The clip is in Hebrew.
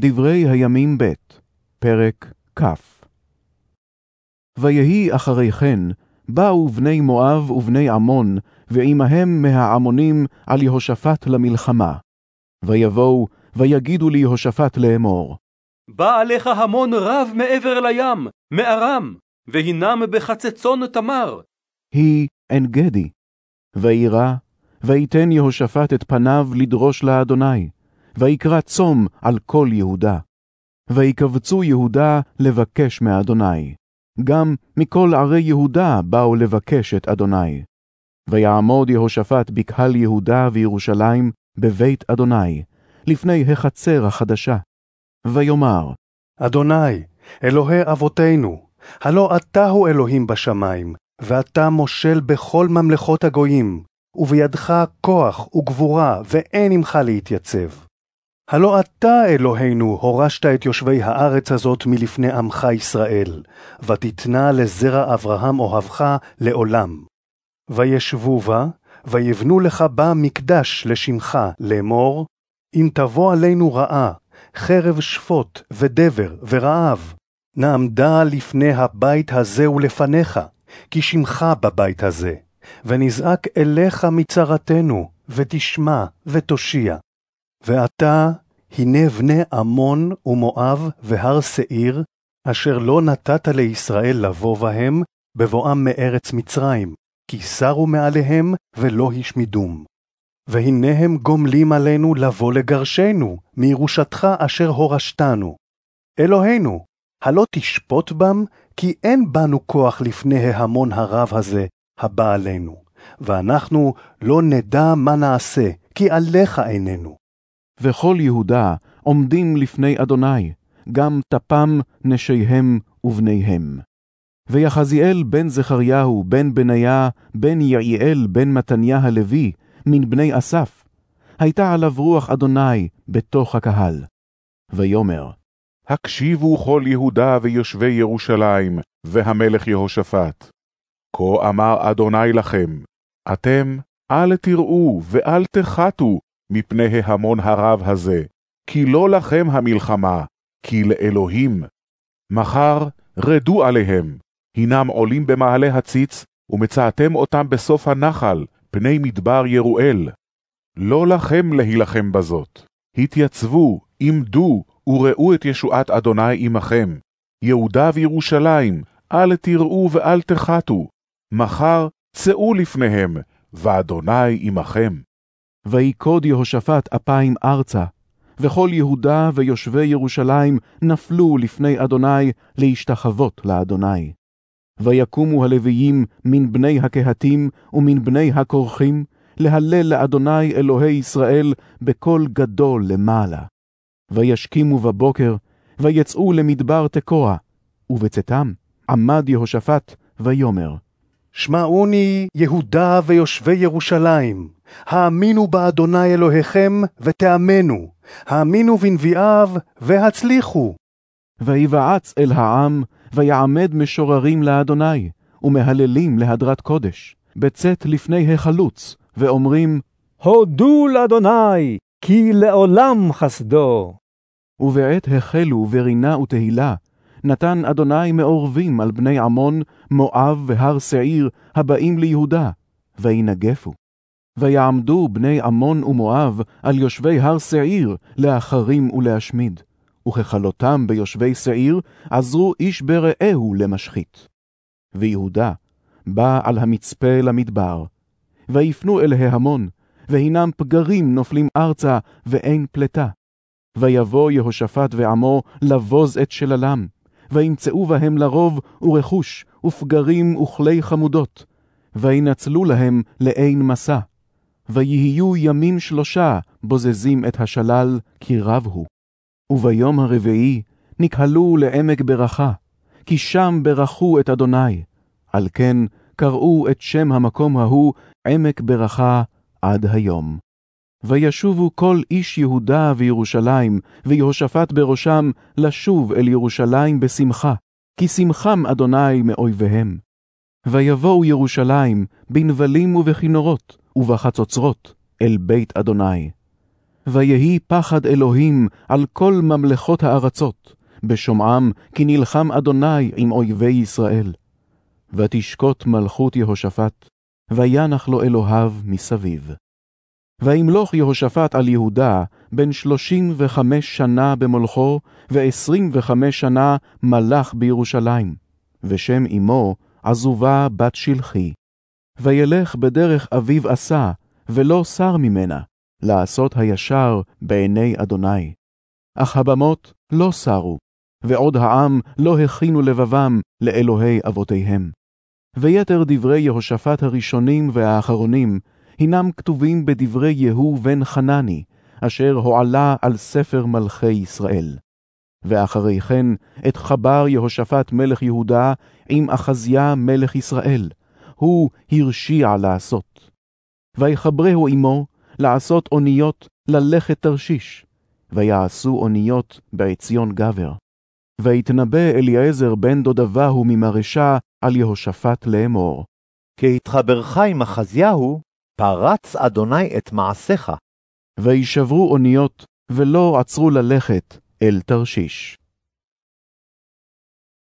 דברי הימים ב', פרק כ'. ויהי אחרי כן, באו בני מואב ובני עמון, ועמהם מהעמונים על יהושפט למלחמה. ויבואו, ויגידו ליהושפט לאמור. בא עליך המון רב מעבר לים, מארם, והינם בחצצון תמר. היא עין גדי. וירא, ויתן יהושפט את פניו לדרוש לאדוני, ויקרא צום על כל יהודה. ויקבצו יהודה לבקש מאדוני. גם מכל ערי יהודה באו לבקש את אדוני. ויעמוד יהושפט בקהל יהודה וירושלים בבית אדוני, לפני החצר החדשה. ויאמר, אדוני, אלוהי אבותינו, הלא אתה הוא אלוהים בשמיים, ואתה מושל בכל ממלכות הגויים, ובידך כוח וגבורה, ואין עמך להתייצב. הלא אתה, אלוהינו, הורשת את יושבי הארץ הזאת מלפני עמך ישראל, ותתנה לזרע אברהם אוהבך לעולם. וישבו בה, ויבנו לך בה מקדש לשמך, לאמור, אם תבוא עלינו רעה, חרב שפוט, ודבר, ורעב, נעמדה לפני הבית הזה ולפניך, כי שמך בבית הזה, ונזעק אליך מצרתנו, ותשמע, ותושיע. ועתה, הנה בני עמון ומואב והר שעיר, אשר לא נתת לישראל לבוא בהם, בבואם מארץ מצרים, כי סרו מעליהם ולא השמידום. והנה הם גומלים עלינו לבוא לגרשנו, מירושתך אשר הורשתנו. אלוהינו, הלא תשפוט בם, כי אין בנו כוח לפני ההמון הרב הזה, הבא עלינו, ואנחנו לא נדע מה נעשה, כי עליך איננו. וכל יהודה עומדים לפני אדוני, גם טפם נשיהם ובניהם. ויחזיאל בן זכריהו בן בניה בן יעיאל בן מתניה הלוי, מן בני אסף, הייתה עליו רוח אדוני בתוך הקהל. ויאמר, הקשיבו כל יהודה ויושבי ירושלים, והמלך יהושפט. כה אמר אדוני לכם, אתם אל תראו ואל תחתו מפני ההמון הרב הזה, כי לא לכם המלחמה, כי לאלוהים. מחר רדו עליהם, הנם עולים במעלה הציץ, ומצאתם אותם בסוף הנחל, פני מדבר ירואל. לא לכם להילחם בזאת. התייצבו, עמדו, וראו את ישועת אדוני עמכם. יהודה וירושלים, אל תראו ואל תחתו. מחר צאו לפניהם, ואדוני עמכם. ויקוד יהושפט אפיים ארצה, וכל יהודה ויושבי ירושלים נפלו לפני אדוני להשתחוות לאדוני. ויקומו הלוויים מן בני הקהתים ומן בני הכורחים, להלל לאדוני אלוהי ישראל בקול גדול למעלה. וישכימו בבוקר, ויצאו למדבר תקוע, ובצאתם עמד יהושפט, ויאמר, שמעוני יהודה ויושבי ירושלים, האמינו באדוני אלוהיכם ותאמנו, האמינו בנביאיו והצליחו. ויבעץ אל העם, ויעמד משוררים לאדוני, ומהללים להדרת קודש, בצאת לפני החלוץ, ואומרים, הודו לאדוני, כי לעולם חסדו. ובעת החלו ברינה ותהילה, נתן אדוני מעורבים על בני עמון, מואב והר שעיר, הבאים ליהודה, וינגפו. ויעמדו בני עמון ומואב על יושבי הר שעיר, לאחרים ולהשמיד. וככלותם ביושבי שעיר, עזרו איש ברעהו למשחית. ויהודה בא על המצפה למדבר, ויפנו אל ההמון, והנם פגרים נופלים ארצה, ואין פלטה. ויבוא יהושפט ועמו לבוז את שללם, וימצאו בהם לרוב ורכוש, ופגרים וכלי חמודות, וינצלו להם לאין מסע. ויהיו ימים שלושה בוזזים את השלל, כי רב הוא. וביום הרביעי נקהלו לעמק ברכה, כי שם ברכו את אדוני. על כן קראו את שם המקום ההוא עמק ברכה עד היום. וישובו כל איש יהודה וירושלים, ויהושפט בראשם, לשוב אל ירושלים בשמחה, כי שמחם אדוני מאויביהם. ויבואו ירושלים בנבלים ובכינורות, ובחצוצרות, אל בית אדוני. ויהי פחד אלוהים על כל ממלכות הארצות, בשומעם כי נלחם אדוני עם אויבי ישראל. ותשקוט מלכות יהושפט, וינח לו אלוהיו מסביב. וימלוך יהושפט על יהודה בן שלושים וחמש שנה במולכו, ועשרים וחמש שנה מלך בירושלים, ושם אמו עזובה בת שלחי. וילך בדרך אביו עשה, ולא סר ממנה, לעשות הישר בעיני אדוני. אך הבמות לא סרו, ועוד העם לא הכינו לבבם לאלוהי אבותיהם. ויתר דברי יהושפט הראשונים והאחרונים, הנם כתובים בדברי יהוא בן חנני, אשר הועלה על ספר מלכי ישראל. ואחרי כן את חבר יהושפט מלך יהודה עם אחזיה מלך ישראל, הוא הרשיע לעשות. ויחברהו עמו לעשות אוניות ללכת תרשיש, ויעשו אוניות בעציון גבר. ויתנבא אליעזר בן דודבהו ממרשה על יהושפט לאמור. כי התחברך עם אחזיהו, פרץ אדוני את מעשיך. וישברו אוניות, ולא עצרו ללכת אל תרשיש.